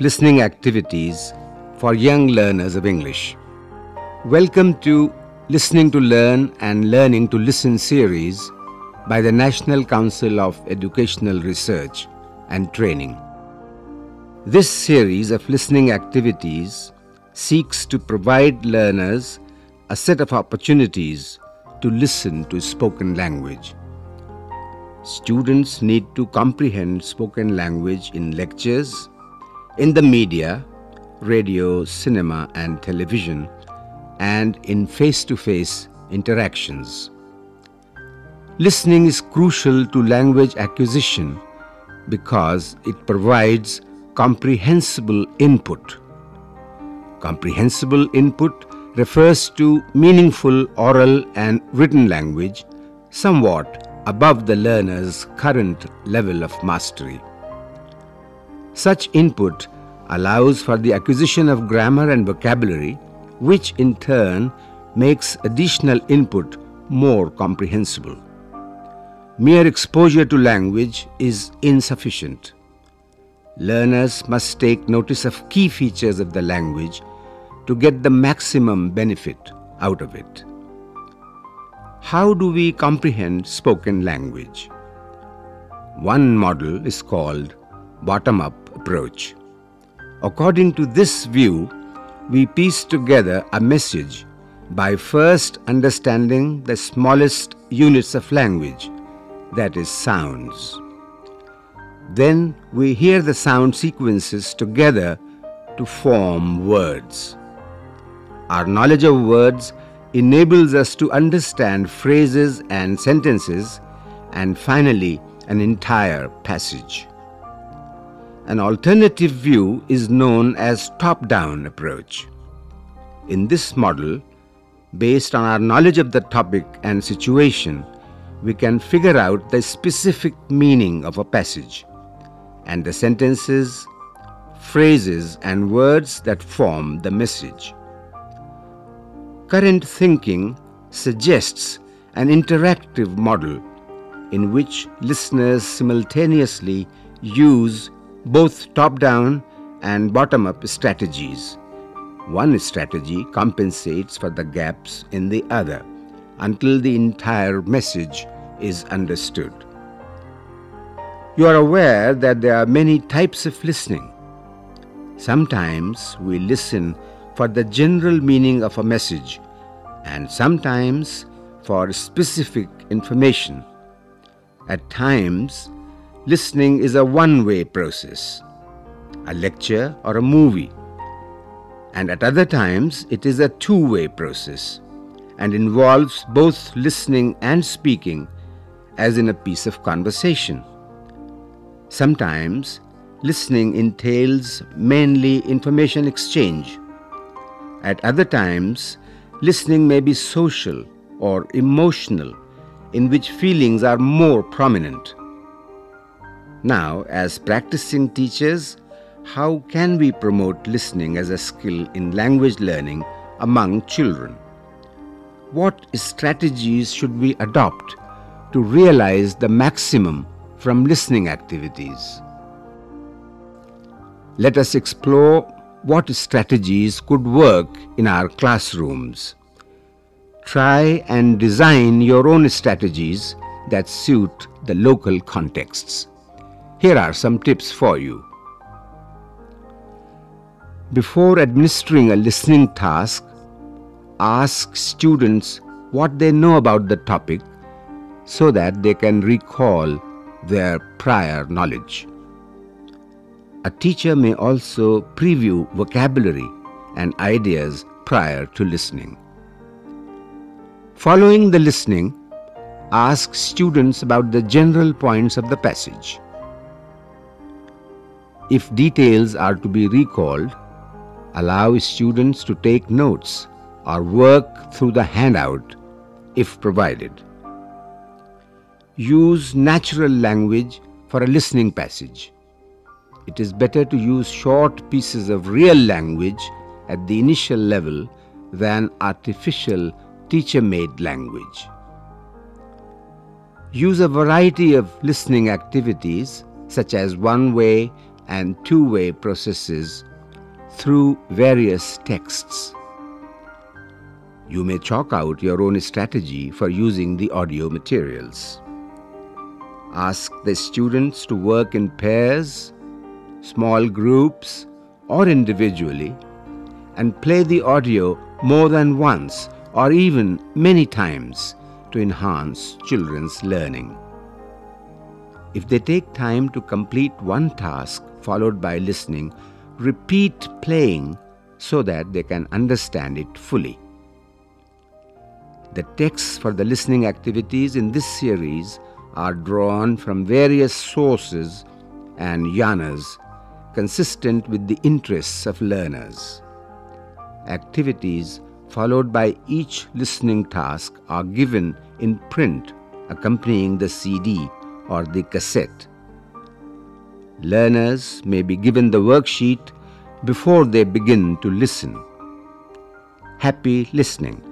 listening activities for young learners of English. Welcome to Listening to Learn and Learning to Listen series by the National Council of Educational Research and Training. This series of listening activities seeks to provide learners a set of opportunities to listen to spoken language. Students need to comprehend spoken language in lectures, in the media, radio, cinema, and television, and in face to face interactions. Listening is crucial to language acquisition because it provides comprehensible input. Comprehensible input refers to meaningful oral and written language somewhat above the learner's current level of mastery. Such input allows for the acquisition of grammar and vocabulary, which in turn makes additional input more comprehensible. Mere exposure to language is insufficient. Learners must take notice of key features of the language to get the maximum benefit out of it. How do we comprehend spoken language? One model is called bottom up approach. According to this view, we piece together a message by first understanding the smallest units of language, that is, sounds. Then we hear the sound sequences together to form words. Our knowledge of words enables us to understand phrases and sentences, and finally, an entire passage. An alternative view is known as top-down approach. In this model, based on our knowledge of the topic and situation, we can figure out the specific meaning of a passage and the sentences, phrases and words that form the message. Current thinking suggests an interactive model in which listeners simultaneously use both top-down and bottom-up strategies. One strategy compensates for the gaps in the other until the entire message is understood. You are aware that there are many types of listening. Sometimes we listen for the general meaning of a message and sometimes for specific information. At times, listening is a one-way process, a lecture or a movie. And at other times, it is a two-way process and involves both listening and speaking as in a piece of conversation. Sometimes, listening entails mainly information exchange. At other times, listening may be social or emotional, in which feelings are more prominent. Now, as practicing teachers, how can we promote listening as a skill in language learning among children? What strategies should we adopt to realize the maximum from listening activities? Let us explore what strategies could work in our classrooms. Try and design your own strategies that suit the local contexts. Here are some tips for you. Before administering a listening task, ask students what they know about the topic so that they can recall their prior knowledge. A teacher may also preview vocabulary and ideas prior to listening. Following the listening, ask students about the general points of the passage. If details are to be recalled, allow students to take notes or work through the handout if provided. Use natural language for a listening passage. It is better to use short pieces of real language at the initial level than artificial teacher-made language. Use a variety of listening activities such as one-way and two-way processes through various texts. You may chalk out your own strategy for using the audio materials. Ask the students to work in pairs, small groups, or individually and play the audio more than once or even many times to enhance children's learning. If they take time to complete one task followed by listening, repeat playing so that they can understand it fully. The texts for the listening activities in this series are drawn from various sources and yanas consistent with the interests of learners. Activities followed by each listening task are given in print accompanying the CD or the cassette. Learners may be given the worksheet before they begin to listen. Happy listening.